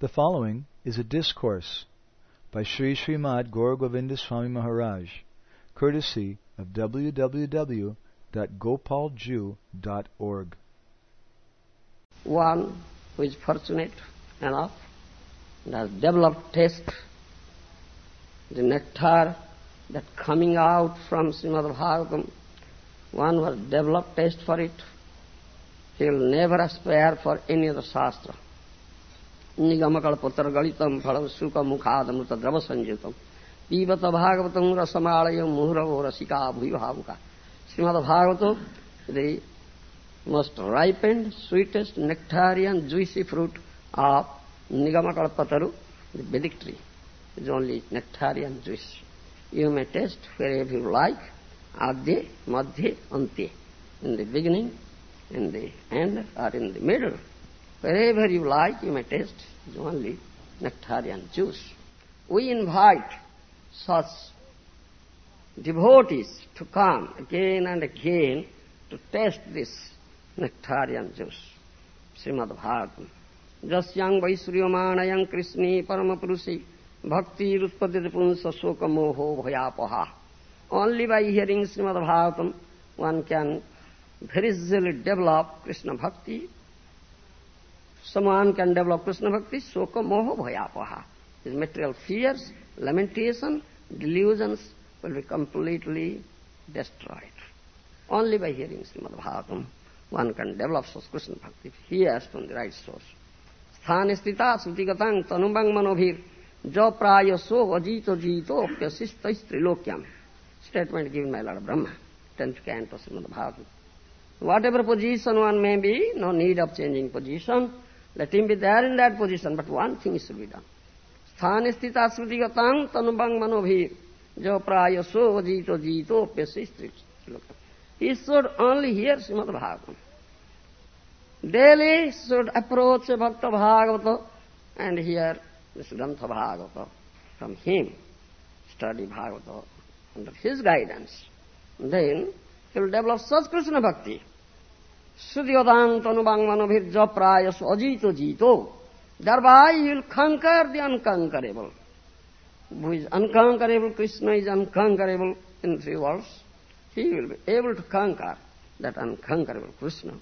The following is a discourse by Sri Srimad Gaur Govinda Swami Maharaj, courtesy of www.gopalju.org. One who is fortunate enough and has developed taste, the nectar that coming out from Srimad Bhagavatam, one who has developed taste for it, he will never aspire for any other shastra. నిగమకళ పుత్ర నిగమకళపుత్రగళితం ఫలం సుఖముఖాదమృత ద్రవ సంజితం పీబత భాగవతం రసమాళయం ముహురవ రసికా భూయ భావుక Srimad Bhagavatam the most ripe and sweetest nectarian juicy fruit of నిగమకళపతరు the బెలిక్ tree is only nectarian nectarian you may may for wherever you like adhi, madhi, anti, in the beginning in the end or in the middle Wherever you like, you may taste. It's only nectarian juice. We invite such devotees to come again and again to taste this nectarian juice. Srimad Bhagavatam. Jasyang Vaisryamanayang Krishni Paramapurusi Bhakti Rutpadit Punsa Soka Moho Bhayapaha. Only by hearing Srimad Bhagavatam one can very easily develop Krishna Bhakti समान can develop Krishna bhakti शोक मोह भयापहा is material fears lamentation delusions will be completely destroyed only by hearing Srimad Bharat one can develop Krishna bhakti hears from the right source स्थान स्थित श्रुतिगत तनुबंग मनोभीर जो प्राय सो अजीत जीतो प्यशिस्त स्त्रीलोक्यम statement give my lord Brahma tenth canto of Srimad Bhagavat whatever position one may be no need of changing position Let him be there in that position, but one thing should be done. Sthane stita smritigatang tanubang manobhir jo praya so jito jito trilokyam. He should only hear Srimad Bhagavatam. Daily should approach Bhakta Bhagavata and hear Grantha Bhagavata from him. Study Bhagavata under his guidance. Then he will develop such Krishna Bhakti. Sudyodant anubang manobhir japrayas ajito jito. Thereby he will conquer the unconquerable. Who is unconquerable? Krishna is unconquerable in three worlds. He will be able to conquer that unconquerable Krishna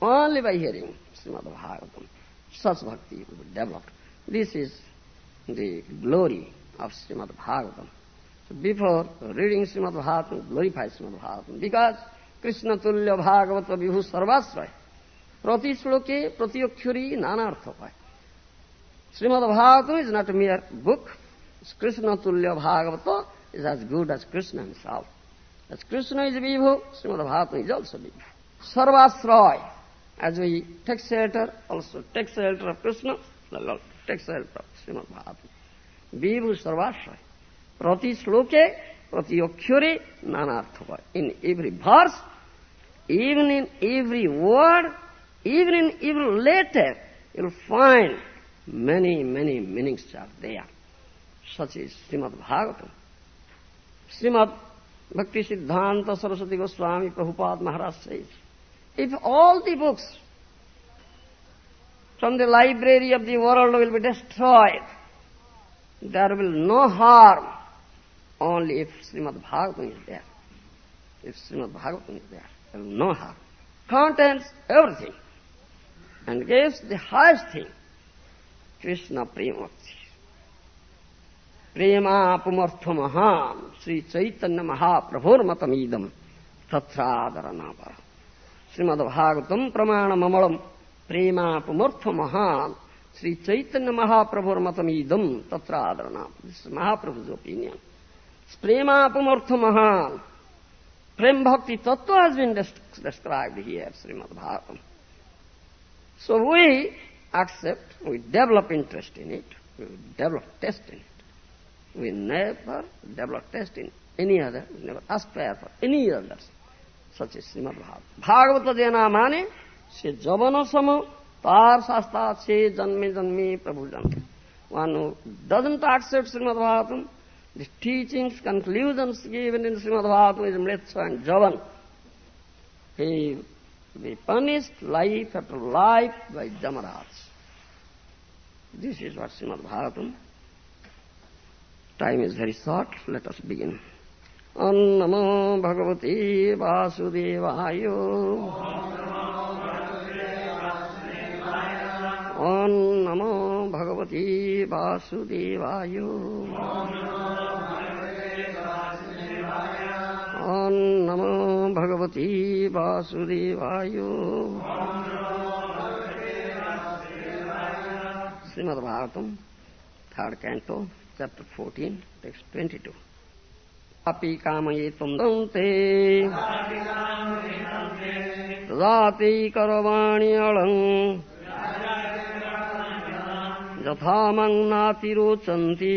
only by hearing Srimad Bhagavatam. Such bhakti will be developed. This is the glory of Srimad Bhagavatam. So before reading Srimad Bhagavatam, glorify Srimad Bhagavatam because Tulya Bhagavata Vibhu Sarvasraya. প্রতি শ্লোকে প্রতি অক্ষরই নানা অর্থ শ্রীমদ ভাগবত a mere book. Krishna Tulya Bhagavata is as good as Krishna himself. As Krishna is Vibhu, Srimad Bhagavatam is also Vibhu. Sarvasraya. As we take shelter, also take shelter of Krishna, take shelter of Srimad Bhagavatam. Vibhu Sarvasraya. প্রতি শ্লোকে pratyokhyore nanarthaka. In every verse, even in every word, even in every letter, you'll find many, many meanings are there. Such is Srimad Bhagavatam. Srimad Bhakti Siddhanta Saraswati Goswami Prabhupada Maharaj says, if all the books from the library of the world will be destroyed, there will no harm only if Srimad Bhagavatam is there. If Srimad Bhagavatam is there, there will no harm. Contains everything and gives the highest thing, Krishna Premurti. Prema Pumarthamaham Sri Chaitanya Mahaprabhurmatamidam Tathradaranavar. Srimad Bhagavatam Pramana Mamalam Prema Pumarthamaham Sri Chaitanya Mahaprabhurmatamidam Tathradaranavar. This is प्रेमापमर्थ महान प्रेम भक्ति तत्व has been described here Srimad Bhagavat so we accept we develop interest in it we develop taste in it we never develop taste in any other never aspire for any other such is Srimad Bhagavat Bhagavat देना माने से जवन सम तार शास्त्र से जन्मे जन्मे प्रभु जन्म one doesn't accept Srimad Bhagavat the teachings, conclusions given in Srimad Bhagavatam is Mritsa and Javan. He will be punished life after life by Jamaraj. This is what Srimad Bhagavatam. Time is very short. Let us begin. ॐ नमो भगवते वासुदेवाय ॐ नमो भगवते वासुदेवाय नमो भगवती वासुदेवाय। Srimad Bharatam third canto chapter fourteen text twenty two अपि कामये त्वम् दन्ते। राति करवाणि अलम् यथा मङ्नातिरोचन्ति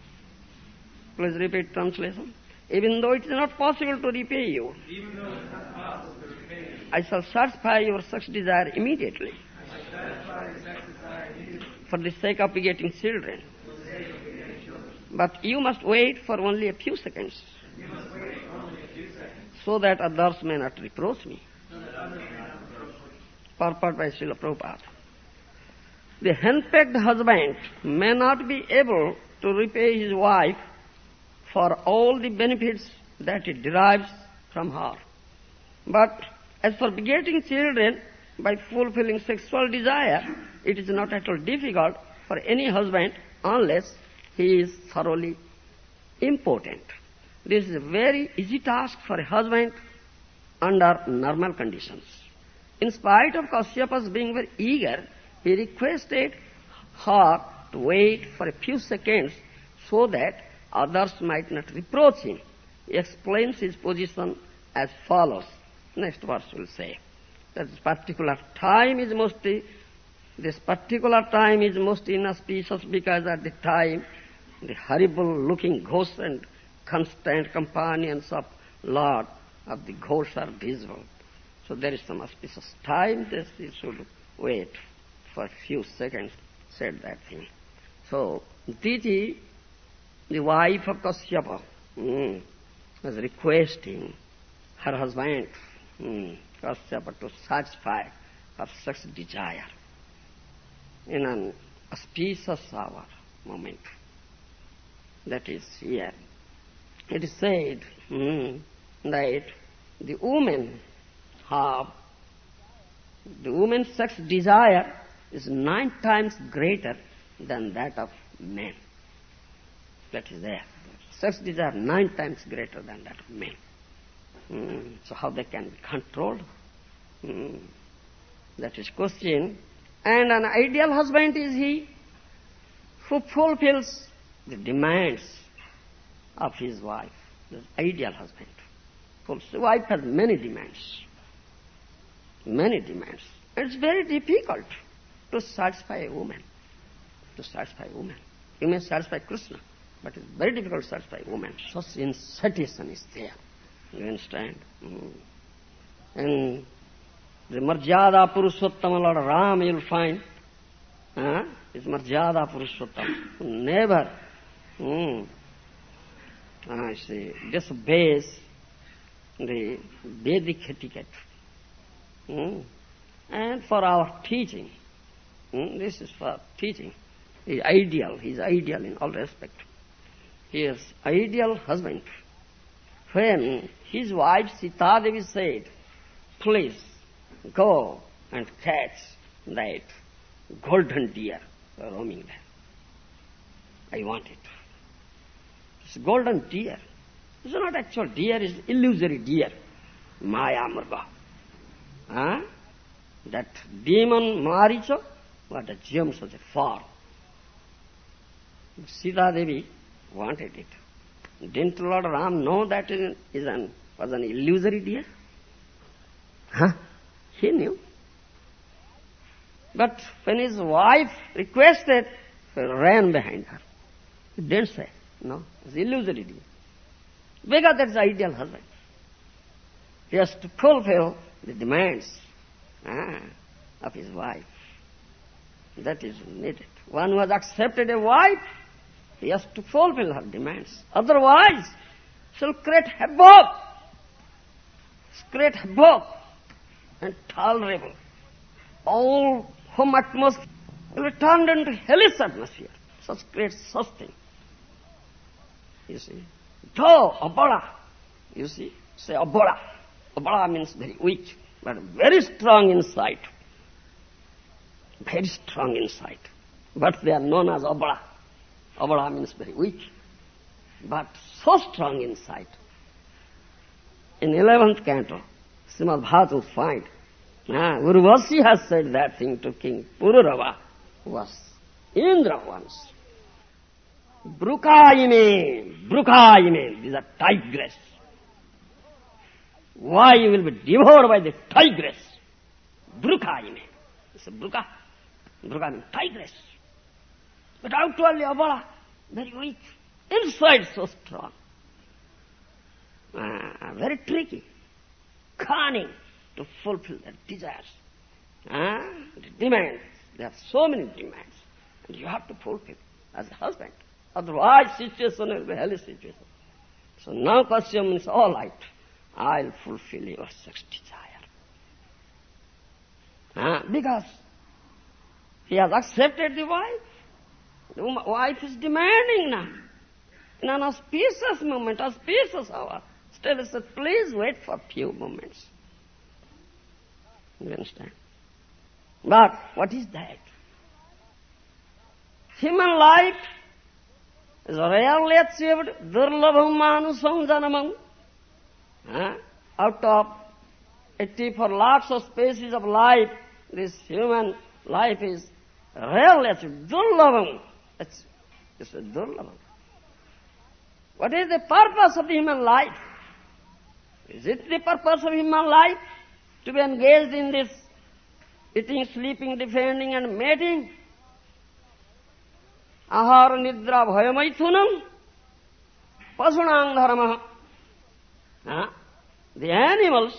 Please repeat translation. Even though it is not possible to repay you, I shall satisfy your sex desire immediately for the sake of begetting children. But you must wait for only a few seconds so that others may not reproach me. Purport by Srila Prabhupada. The henpecked husband may not be able to repay his wife for all the benefits that it derives from her. But as for begetting children by fulfilling sexual desire, it is not at all difficult for any husband unless he is thoroughly impotent. This is a very easy task for a husband under normal conditions. In spite of Kasyap's being very eager, he requested her to wait for a few seconds so that others might not reproach him. He explains his position as follows. Next verse will say that this particular time is most this particular time is most inauspicious because at the time the horrible-looking ghosts and constant companions of Lord of the ghosts are visible. So there is some auspicious time that he should wait for a few seconds, said that thing. So Diti, the wife of Kasyapa, mm, was requesting her husband, mm, Kasyapa, to satisfy her sex desire in an auspicious hour, moment that is here. It is said hmm, that the women have, the woman's sex desire is nine times greater than that of men. That is there. Sex desire nine times greater than that of men. Hmm, so how they can be controlled? Hmm, that is question. And an ideal husband is he who fulfills the demands of his wife, the ideal husband. The wife has many demands, many demands. It's very difficult to satisfy a woman, to satisfy a woman. You may satisfy Krishna, but it's very difficult to satisfy a woman. Such insatiation is there. You understand? Mm. And the Marjada Purushottama Lord Ram you'll find uh, is Marjada Purushottama. Never Mm. I see. Base the Vedic etiquette. Mm. And for our teaching, mm, this is for teaching. He is ideal. Is ideal in all respect. He is ideal husband. When his wife Sita Devi said, please go and catch that golden deer roaming there. I want it. It's golden deer. It's not actual deer, it's illusory deer. Maya Murga. Huh? That demon Maricha, what a gem such a form. Sita Devi wanted it. Didn't Lord Ram know that is an, was an illusory deer? Huh? He knew. But when his wife requested, he ran behind her. He didn't say, no, it's illusory. Because that's the ideal husband. He has to fulfill the demands ah, of his wife. That is needed. One who has accepted a wife, he has to fulfill her demands. Otherwise, she'll create havoc. Create havoc and tolerable. All home atmosphere be turned into hellish atmosphere. Such great such thing. You see. Though abala, you see, say abala. Abala means very weak, but very strong inside. Very strong inside. But they are known as abala. Abala means very weak, but so strong inside. In 11th canto, Srimad Bhagavatam find, ah, Urvasi has said that thing to King Pururava, who was Indra once. Brukaime, Brukaime, these are tigress. Why you will be devoured by the tigress? Brukaime. It's a Bruka. Bruka means tigress. But outwardly Abala, very weak. Inside so strong. Ah, very tricky. Cunning to fulfill their desires. Ah, demands. There are so many demands. And you have to fulfill as a husband. Otherwise situation will be hellish situation. So now Kasyam means all right. I'll fulfill your sex desire. Ah, because he has accepted the wife. Wife is demanding now. In an auspicious moment, auspicious hour. Still he said, please wait for a few moments. You understand? But what is that? Human life is rarely achieved, durlabham manusam janamam. Huh? Out of 84 lots of species of life, this human life is rarely achieved, durlabham. It's, it's a durlabham. What is the purpose of human life? Is it the purpose of human life to be engaged in this eating, sleeping, defending and mating? Ahara nidra bhayamaithunam pasunang dharma. The animals,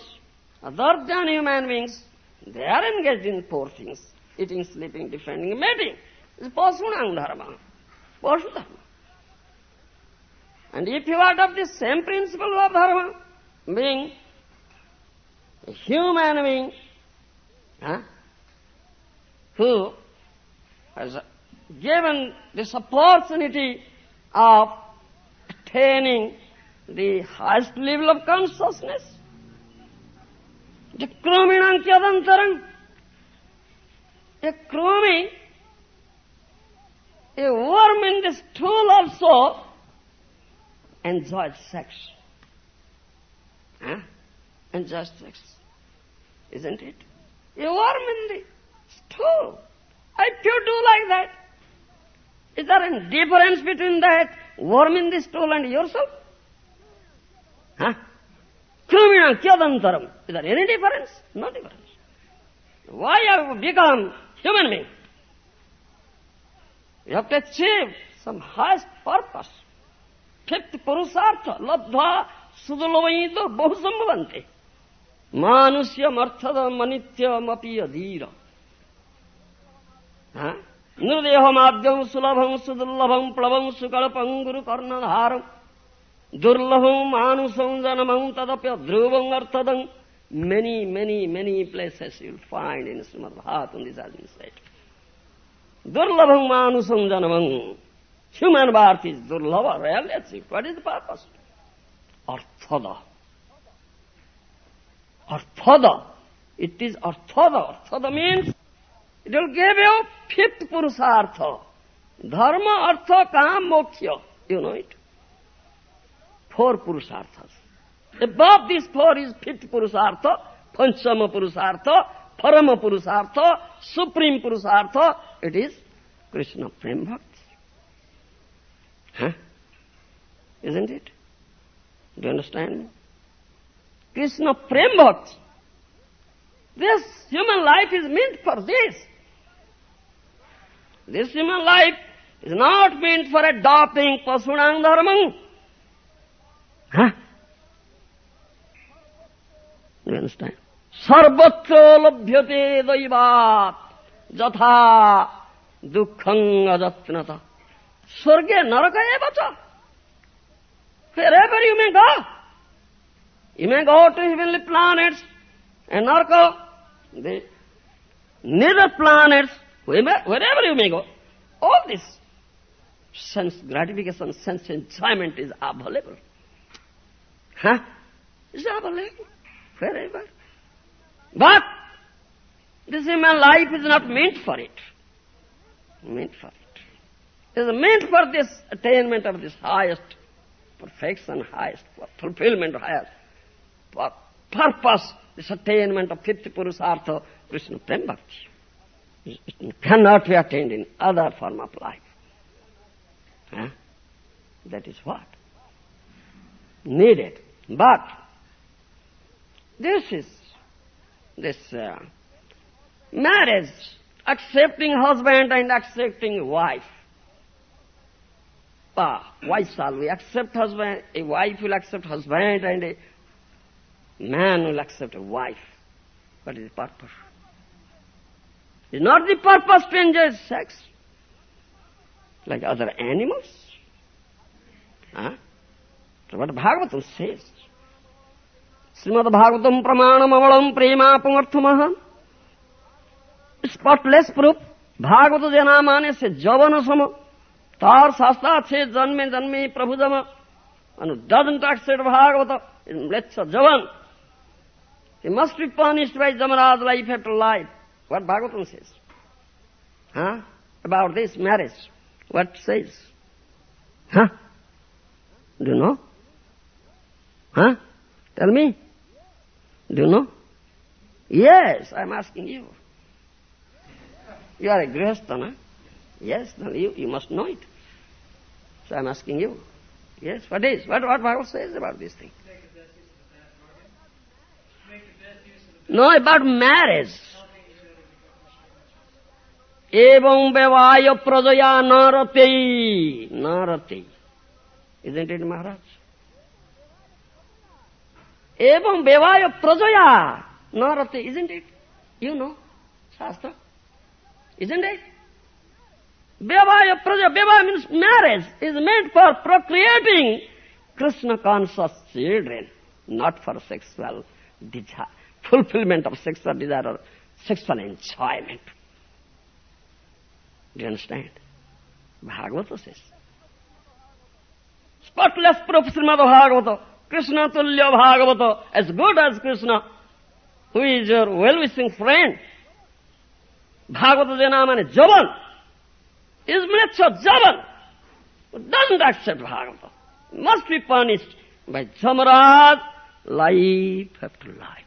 other than human beings, they are engaged in poor things, eating, sleeping, defending, mating. It's pasunang dharma, pasu dharma. And if you adopt the same principle of dharma, being a human being huh, who has given this opportunity of attaining the highest level of consciousness. the Jakrominam kyadantaram. A krumi, a worm in the stool also enjoys sex. Huh? Enjoys sex. Isn't it? A worm in the stool. If you do like that, is there any difference between that worm in the stool and yourself? Huh? Krumina kyadantaram. Is there any difference? No difference. Why have you become human being? You have to achieve some highest purpose. Fifth purusartha, labdha sudalavayido bahusambhavante. Manusyam arthadam anityam api adhira. Huh? निर्देहमाद्यम सुलभम सुदुर्लभम प्लवम सुकल्पम Guru कर्णधारम दुर्लभम मानुषम जनमम तदप्य ध्रुवम अर्थदम many, many, many places you'll find in Srimad Bhagavatam this has been said. दुर्लभ मानसङ जनभङ human birth is दुर्लभ is parse artha the artha the it is artha the artha the means it will give you fifth purushartha dharma artha kama moksha you know it four purushartha this four is fifth purushartha पञ्चम पुरुषार्थ परम पुरुषार्थ, supreme पुरुषार्थ it is Krishna prema bhakti is int it do understand Krishna prema bhakti this human life is meant for this this human life is not meant for adopting पशुणांग धर्म understand सर्वत्र लभ्यते दैवात जथा दुःखं अजत्नता स्वर्गे नरक एव च wherever you may go you may go to heavenly planets and naraka the nearer planets wherever you may go all this sense gratification sense enjoyment is available huh is available wherever but this human life is not meant for it. Meant for it. It is meant for this attainment of this highest perfection, highest fulfillment, highest purpose, this attainment of fifty Purusartha, Krishna Prem Bhakti. It cannot be attained in other form of life. Huh? That is what? Needed. But this is this uh, marriage, accepting husband and accepting wife. Ah, why shall we accept husband? A wife will accept husband and a man will accept a wife. What is the purpose? Is not the purpose to enjoy sex like other animals? Huh? So what Bhagavatam says. Srimad Bhagavatam प्रमाणम अवलम प्रेमापमर्थम spotless proof Bhagavata जना माने से जवन सम तार शास्त्रा छे जन्मे जन्मे प्रभु जम and doesn't accept Bhagavata, let's a Javan. He must be punished by Jamaraj life after life. What Bhagavatam says? Huh? About this marriage. What says? Huh? Do you know? Huh? Tell me. Do you know? Yes, I'm asking you. You are a grihasthana. Yes, then you, you must know it. So I'm asking you. Yes, what is? What, what Bible says about this thing? No, about marriage. Evam bevaya prajaya narate. Narate. Isn't it, Maharaj? Evam Bevaya Prajaya Narate, isn't it? You know, Shastra. Isn't it? Bevaya Praja, Bevaya means marriage, is meant for procreating Krishna conscious children, not for sexual desire, fulfillment of sexual desire or sexual enjoyment. Do you understand? Bhagavata says. Spotless proof Srimad Bhagavata. Krishna Tulya Bhagavata, as good as Krishna, who is your well-wishing friend. Bhagavata Jana mane Javan, is Mritya Javan, who doesn't accept Bhagavata, must be punished by Jamaraj, life after life.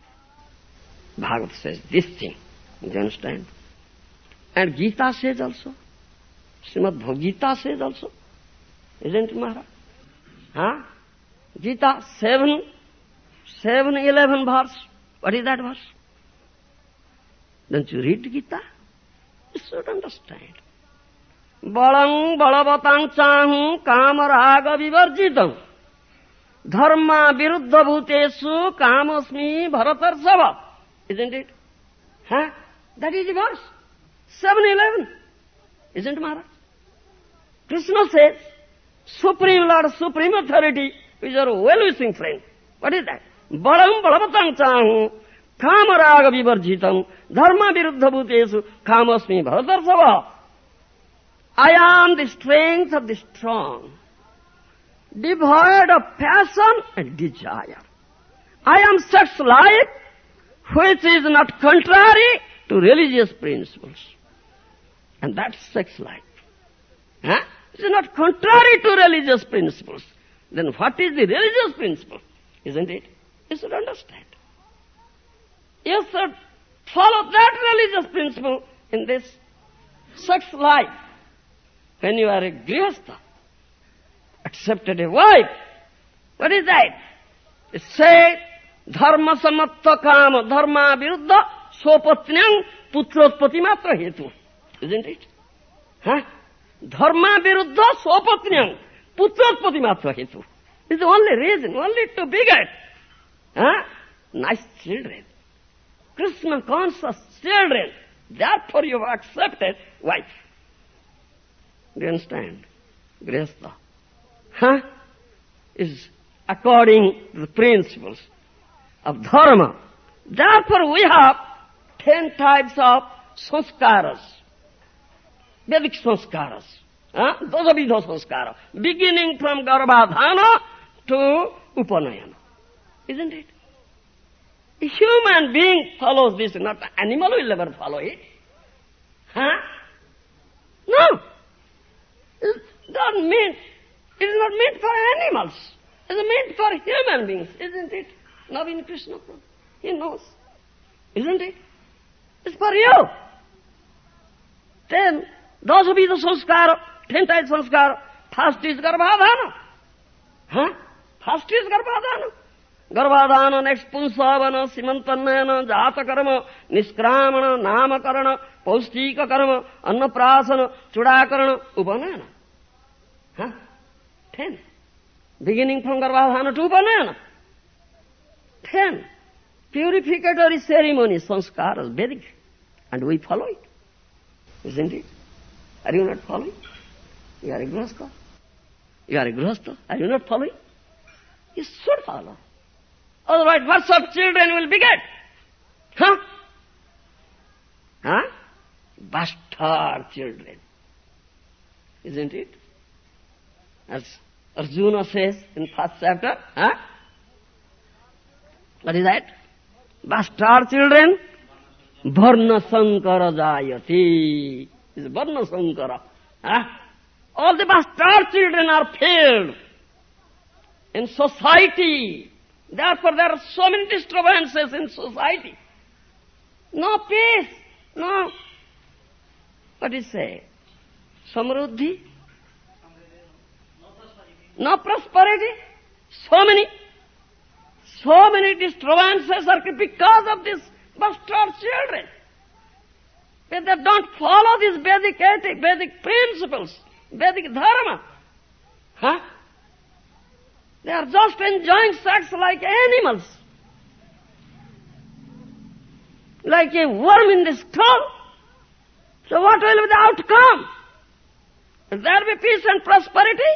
Bhagavata says this thing, do you understand? And Gita says also, Srimad Bhagavad says also, isn't it Maharaj? Huh? Gita 7, 7, 11 verse. What is that verse? Don't you read Gita? You should understand. बलं बलवतां चाहूँ काम राग विवर्जितम् धर्मा विरुद्ध भूतेषु कामस्मि भरतर्षभ isn't it? Huh? That is the verse. 7-11. Isn't it, Maharaj? Krishna says, Supreme Lord, Supreme Authority, is your well-wishing friend. What is that? Balam balavatang chahu, kama raga vivarjitam, dharma viruddha bhutesu, kamasmi bharatarsava. I am the strength of the strong, devoid of passion and desire. I am such life which is not contrary to religious principles. And that's sex life. Huh? It is not contrary to religious principles. Then what is the religious principle? Isn't it? You should understand. You should follow that religious principle in this sex life. When you are a grihastha, accepted a wife, what is that? It says, dharma samatta kama dharma viruddha sopatnyang putrotpati matra hetu. Isn't it? Huh? Dharma viruddha swapatnyam putratpati matra hetu. It's the only reason, only to beget. Huh? Nice children. Krishna conscious children. Therefore you have accepted wife. Do you understand? Grihastha. Huh? Is according to the principles of dharma. Therefore we have ten types of sanskaras. Vedic sanskaras. Dosavidha sanskara. Beginning from Garbhadhana to Upanayana. Isn't it? A human being follows this, not an animal will never follow it. Huh? No. It doesn't mean, it is not meant for animals. It is meant for human beings, isn't it? Navin Krishna, he knows. Isn't it? It's for you. Then, those will be the sanskara, ten types sanskara. First is garbhadhana. Huh? First is garbhadhana. गर्भाधान next पुंसावन सीमंतन जात कर्म निष्क्रामण नामकरण पौष्टिक कर्म अन्नप्राशन चूड़ाकरण उपनयन ten beginning from गर्भाधान to उपनयन ten purificatory ceremony, sanskaras, Vedic, and we follow it. Isn't it? Are you not following? You are a grihastha. You are a grihastha. Are you not following? You should follow. Otherwise, what sort of children will be beget? Huh? Huh? Bastard children. Isn't it? As Arjuna says in first chapter, huh? What is that? Bastard children, Varna Sankara Jayati. Is Varna Sankara. Huh? All the bastard children are failed in society. Therefore there are so many disturbances in society. No peace, no, what do you say, samruddhi, no prosperity, so many, so many disturbances are because of these bastard children. If they don't follow these basic ethic, basic principles, basic dharma, huh? They are just enjoying sex like animals. Like a worm in the skull. So what will be the outcome? Will there be peace and prosperity?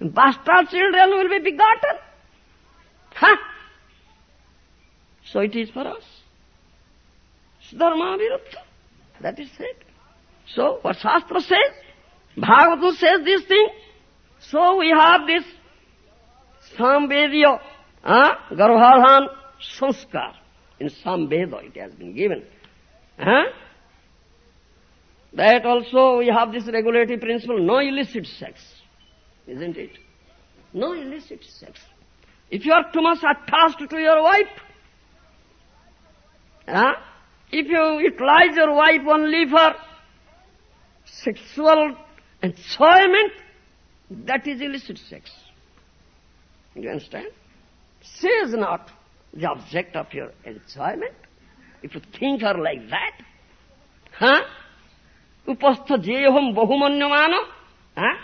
Bastard children will be begotten? Huh? So it is for us. Dharma viruddha. That is it. So what Shastra says, Bhagavatam says this thing. So we have this Samvedya, huh? Garbhadhan Sanskar. In Samveda it has been given. Huh? That also we have this regulatory principle, no illicit sex. Isn't it? No illicit sex. If you are too much attached to your wife, huh? if you utilize your wife only for sexual enjoyment, that is illicit sex. You understand? She is not the object of your enjoyment. If you think her like that, huh? Upastha jeyaham bahumanyamana, huh?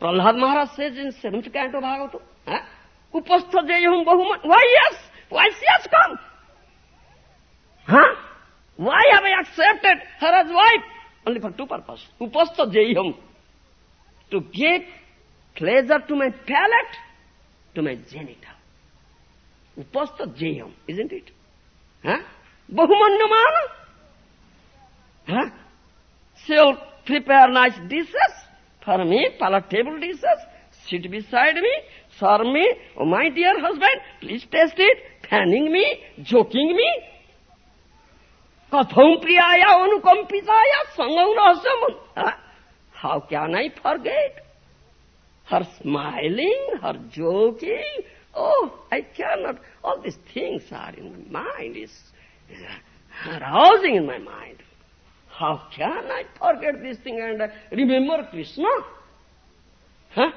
Prahlad Maharaj says in seventh canto Bhagavatam, huh? Upastha jeyaham bahuman, why yes? Why she has come? Huh? Why have I accepted her as wife? Only for two purposes. Upastha jeyaham, to give pleasure to my palate to my genital. Upasta jayam, isn't it? Huh? Bahumanyamana. Huh? She'll prepare nice dishes for me, palatable dishes, sit beside me, serve me, oh my dear husband, please taste it, fanning me, joking me. Katham priyaya anukampitaya sangam rasam. How can I forget? her smiling, her joking. Oh, I cannot. All these things are in my mind, is arousing in my mind. How can I forget this thing and uh, remember Krishna? Huh?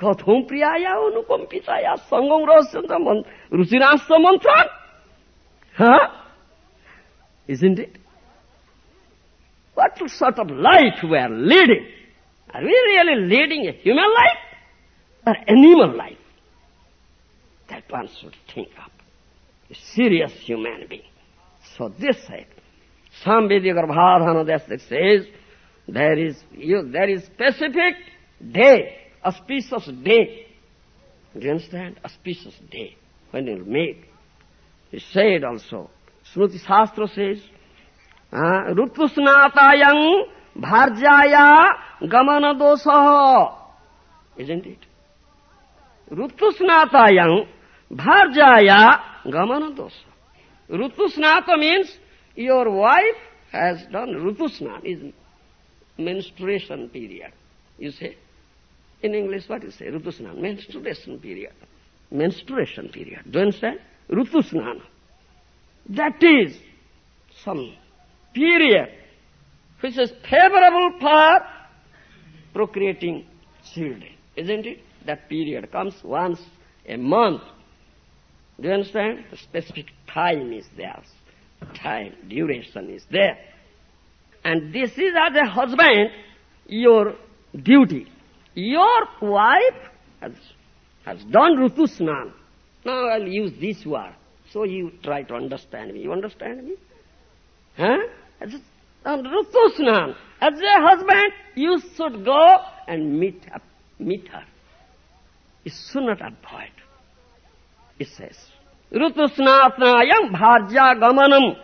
Katham priyaya anukampitaya sangam rasanta ruchirasa mantra? Huh? Isn't it? what sort of life we are leading. Are we really leading a human life or animal life? That one should think of. A serious human being. So this side, Samvidya Garbhadhana that says, there is, you, there is specific day, a auspicious day. Do you understand? Auspicious day when it will make. He said also, स्मृति शास्त्र से ऋतु स्नाता भार्जाया गमन दोष isn't it ऋतु स्नाता भार्जाया गमन दोष ऋतु स्नात means your wife has done ऋतु स्नान इज़ मेन्स्ट्रेशन पीरियड यू से इन इंग्लिश वट इज़ से ऋतु स्नान मेन्स्ट्रेशन पीरियड मेन्स्ट्रेशन पीरियड जो इन से ऋतु स्नान That is some period which is favorable for procreating children. Isn't it? That period comes once a month. Do you understand? The specific time is there. Time, duration is there. And this is as a husband, your duty. Your wife has, has done Rutusnan. Now I'll use this word. So you try to understand me. You understand me? Huh? As Rutusnan. As a husband, you should go and meet, up, meet her. You should not avoid. It says, Rutusnatnayam bharja gamanam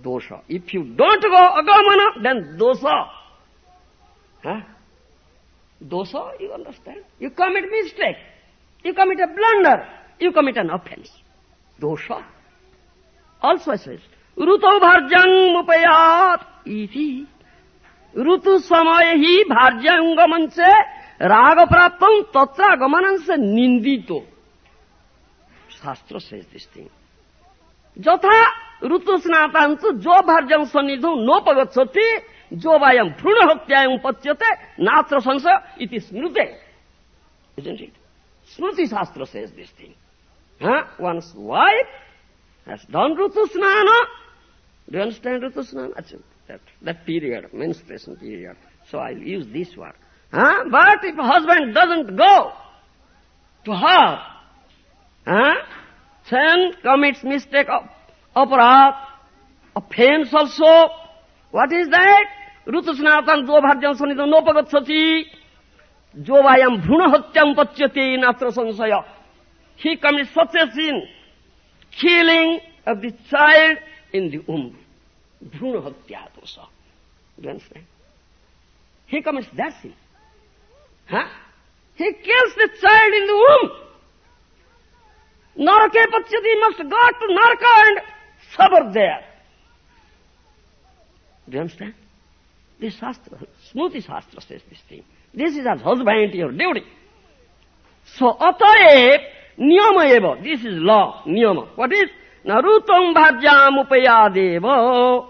dosha. If you don't go agamana, then dosa. Huh? Dosa, you understand? You commit mistake. You commit a blunder. You commit an offense. dosha also says, Ruto bharjang mupayat iti. Rutu samayahi bharjangamanse ragapraptam tatra gamananse nindito. Shastra says this thing. Jatha rutu snatansu jo bharjang sanidhu no pagatsati jo vayam bhruna hatyayam patyate natra sansa iti smrute. Isn't it? Smriti Shastra says this thing. Huh? One's wife has done Rutu. Do you understand Rutu? That, that period, menstruation period. So I'll use this word. Huh? But if husband doesn't go to her, huh? then commits mistake of aparat, offense also. What is that? Rutusnatan dvabharjam sanidam nopagatsati. Jovayam bhruna hatyam pachyate natra sansaya. He commits such a sin, killing of the child in the womb. Bhruna hatya dosa. Do you understand? He commits that sin. Huh? He kills the child in the womb. Narake Pachyati must go to Naraka and suffer there. Do you understand? This Shastra, Smriti Shastra says this thing. This is as husband your duty. So, niyama eva. This is law, niyama. What is? Narutam bhajyam upayadeva.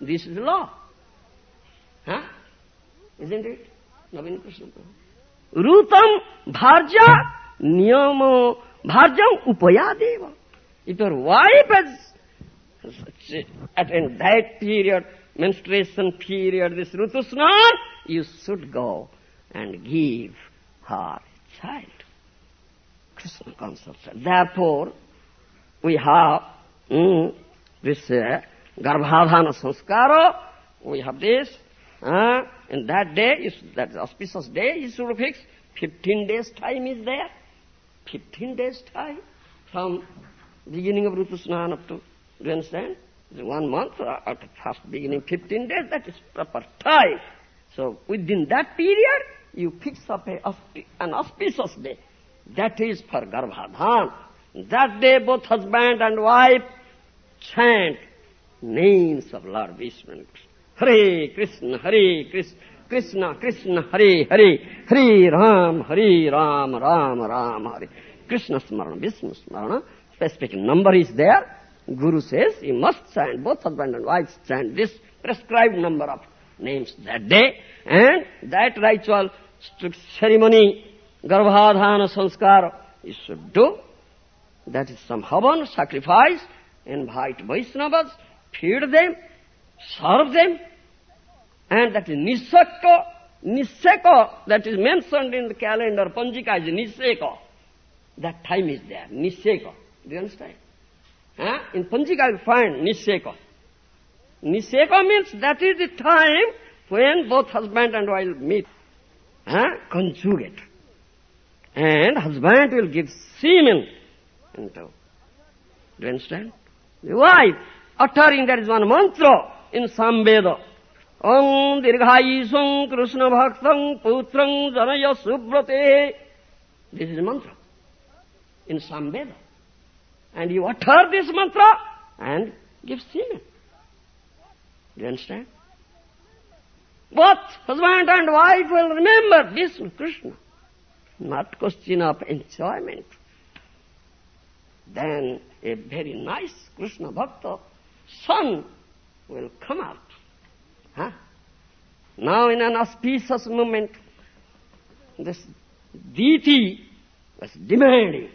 This is law. Huh? Isn't it? Navin Krishna. Rutam bharja niyama bharjam upayadeva. If your wife has attained that period, menstruation period, this rutusnan, you should go and give her child. Krishna concept. Therefore, we have mm, this uh, Garbhadhana Sanskara, we have this, uh, in that day, is, that auspicious day, you should fix 15 days time is there. 15 days time from beginning of Rutusnan up to, do you understand? One month, uh, at first beginning 15 days, that is proper time. So within that period, you fix up a, an auspicious day. That is for Garbhadhan. That day both husband and wife chant names of Lord Vishnu. Hare Krishna, Hare Krishna, Krishna, Krishna, Hare Hare, Hare Ram, Hare Ram, Ram Ram, Hare. Krishna Smarana, Vishnu Smarana, specific number is there. Guru says you must chant, both husband and wife chant this prescribed number of names that day, and that ritual ceremony, Garbhadhana Sanskar, you should do. That is some havan, sacrifice, invite Vaishnavas, feed them, serve them. And that is Nisaka, Niseka, that is mentioned in the calendar, Panjika is Niseka. That time is there, Niseka. Do you understand? Huh? In Panjika you find Niseka. Niseka means that is the time when both husband and wife meet, huh? conjugate. And husband will give semen into. Uh, do you understand? The wife uttering there is one mantra in Samveda. Om dirghayisam Krishna bhaktam putrang janaya subrate. This is mantra in Samveda. And you utter this mantra and give semen. Do you understand? Both husband and wife will remember this Krishna, not question of enjoyment. Then a very nice Krishna Bhakta son will come out. Huh? Now in an auspicious moment, this deity was demanding.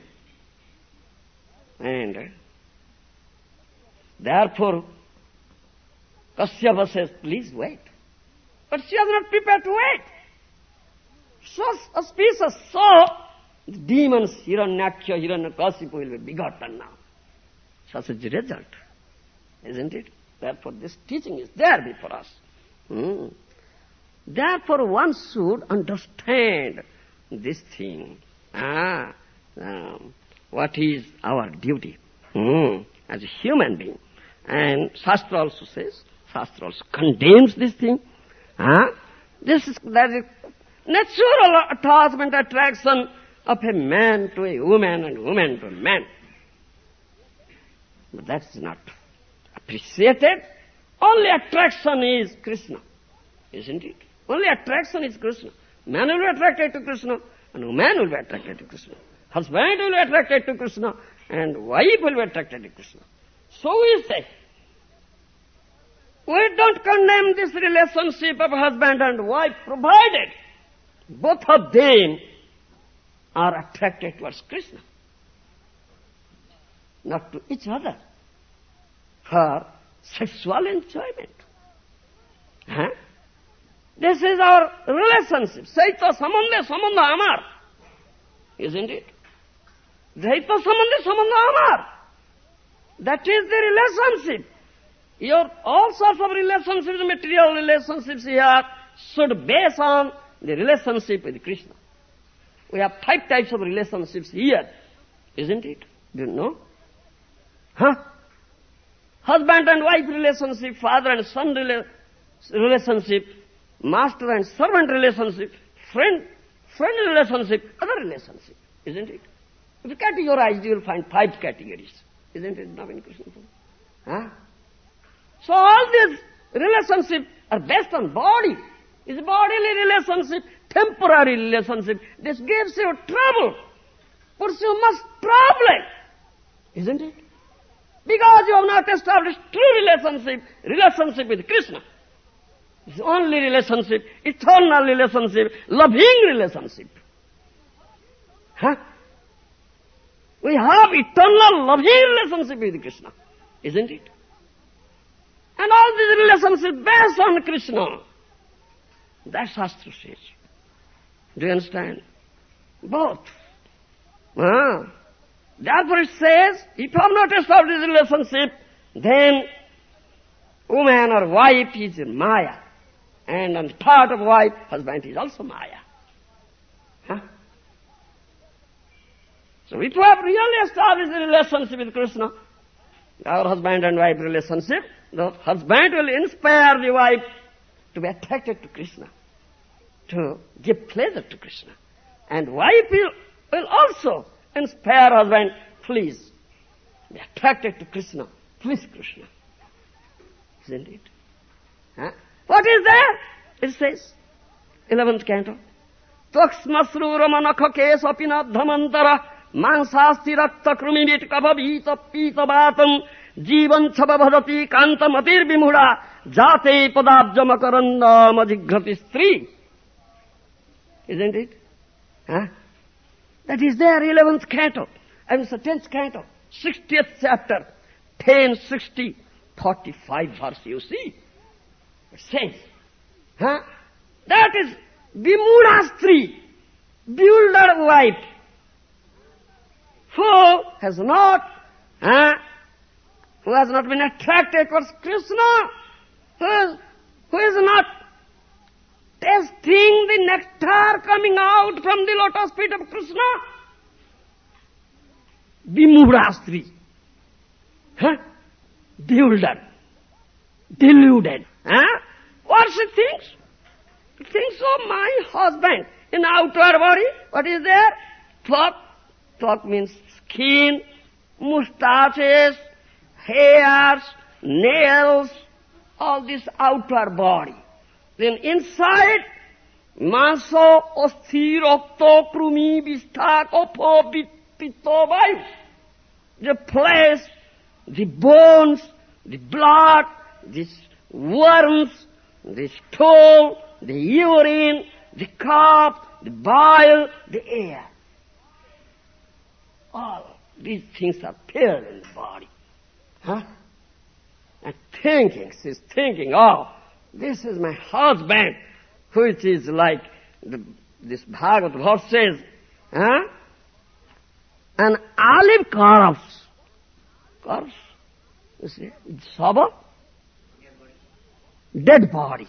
And uh, therefore, Kashyapa says, please wait. But she was not prepared to wait. So auspicious, so the demons Hiranyaksha, Hiranyakasipu will be begotten now. Such is the result, isn't it? Therefore this teaching is there before us. Hmm. Therefore one should understand this thing. Ah, um, what is our duty hmm, as a human being. And Shastra also says, Shastra also condemns this thing. Ah, This is, that is natural attachment, attraction of a man to a woman and woman to a man. But that's not appreciated. Only attraction is Krishna, isn't it? Only attraction is Krishna. Man will be attracted to Krishna, and woman will be attracted to Krishna. Husband will be attracted to Krishna, and wife will be attracted to Krishna. So we say, we don't condemn this relationship of husband and wife, provided both of them are attracted towards Krishna, not to each other, for sexual enjoyment. Huh? This is our relationship. Saita samandha samandha amar. Isn't it? Daita samandha samandha amar. That is the relationship. Your all sorts of relationships, material relationships here, should base on the relationship with Krishna. We have five types of relationships here, isn't it? Do you know? Huh? Husband and wife relationship, father and son rela relationship, master and servant relationship, friend, friend relationship, other relationship, isn't it? If you categorize, you will find five categories. Isn't it, Navin Krishna? Huh? So all these relationships are based on body. It's bodily relationship, temporary relationship. This gives you trouble. Puts you much problem. Isn't it? Because you have not established true relationship, relationship with Krishna. It's only relationship, eternal relationship, loving relationship. Huh? We have eternal loving relationship with Krishna, isn't it? And all these relationships based on Krishna. That's Shastra says. Do you understand? Both. Ah. Therefore it says, if you have not established this relationship, then woman or wife is in Maya. And on part of wife, husband is also Maya. Huh? So if you have really established a relationship with Krishna, our husband and wife relationship, the husband will inspire the wife to be attracted to Krishna, to give pleasure to Krishna. And wife will, will also inspire husband, please be attracted to Krishna. Please Krishna. Isn't it? Huh? What is there? It says, 11th canto. त्वक्स्मश्रूरमनख केशपिनद्धमन्तर मांसास्ति रक्तकृमिमिट कभवीत पीतवातम् जीवन छब भजती कान्तमतिर्विमुढा जाते पदाब्जमकरन्दमजिघ्रति स्त्री Isn't it? Huh? That is there, 11th canto. I mean, 10th canto, 60th chapter, 10, 60, 45 verse, you see. It says, Huh? That is Vimudastri, builder wife, who has not, huh, who has not been attracted towards Krishna, who is, who is not tasting the nectar coming out from the lotus feet of Krishna. Vimudastri. Huh? Bewildered. Deluded. Huh? What she thinks? She thinks, oh, my husband in outer body, what is there? Thought. Thought means skin, mustaches, hairs, nails, all this outer body. Then inside, maso, osti, rokto, krumi, vista, kopo. The flesh, the bones, the blood, the worms, the stool, the urine, the cup, the bile, the air. All these things are filled in the body. Huh? And thinking, she's thinking, oh, this is my husband, which is like the, this Bhagavad verse says, huh? an olive corpse. Corpse? You see, Saba? Dead body.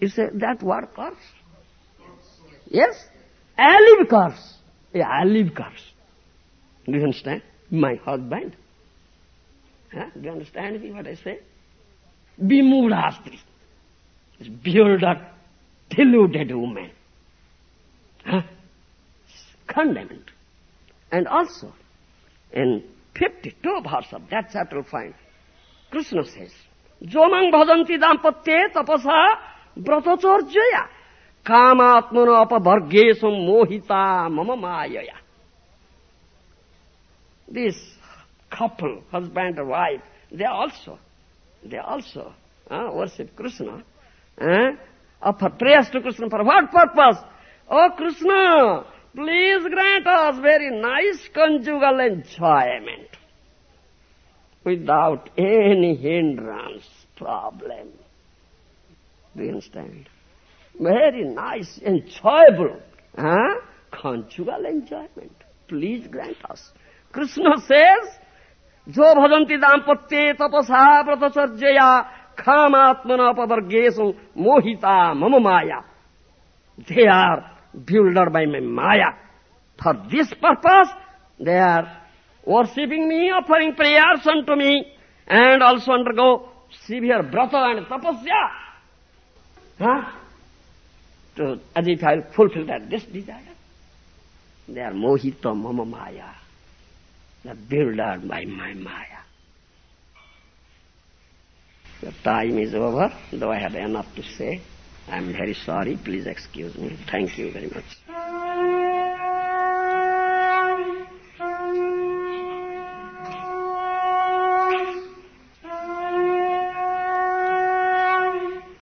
You say that word corpse? Yes? Olive corpse. Yeah, olive corpse. Do you understand? My husband. Huh? Do you understand me what I say? Vimudastri. This bewildered, deluded woman. Huh? Condemned. And also, in 52 verse of that chapter find, Krishna says, Jomang bhajanti dampatye tapasa bratacharyaya kamatmana apavargesam mohita mama mayaya. This couple, husband and wife, they also, they also uh, worship Krishna, uh, offer prayers to Krishna for what purpose? Oh Krishna, please grant us very nice conjugal enjoyment without any hindrance, problem. Do you understand? Very nice, enjoyable, huh? conjugal enjoyment. Please grant us. Krishna says, जो भजन्ति दाम्पत्य तपसा व्रतचर्या खामात्मन अपवर्गेश मोहिता मम माया। They are bewilder by my maya. For this purpose they are worshipping me offering prayer sun to me and also undergo severe vrat and tapasya. हाँ? तो as if fulfill that this desire they are मोहित मम माया। They are bewildered by my maya. The time is over, though I have enough to say. I am very sorry. Please excuse me. Thank you very much.